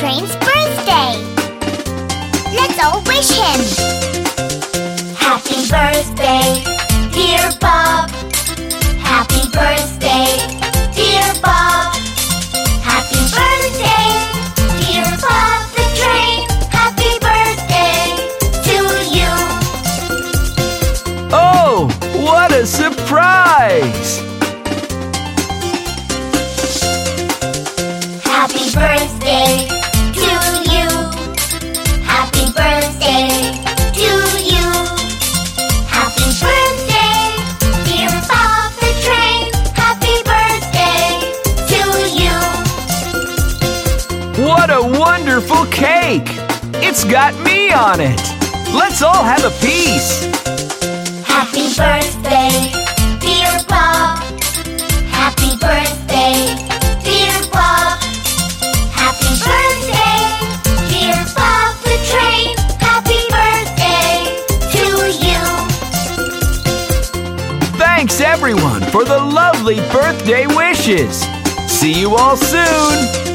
Train's birthday. Let's all wish him. Happy birthday, dear Bob. Happy birthday, dear Bob. Happy birthday, dear Bob the Train. Happy birthday to you. Oh, what a surprise! Happy birthday. Cake. It's got me on it. Let's all have a piece. Happy birthday, dear Bob. Happy birthday, dear Bob. Happy birthday, dear Bob the Train. Happy birthday to you. Thanks everyone for the lovely birthday wishes. See you all soon.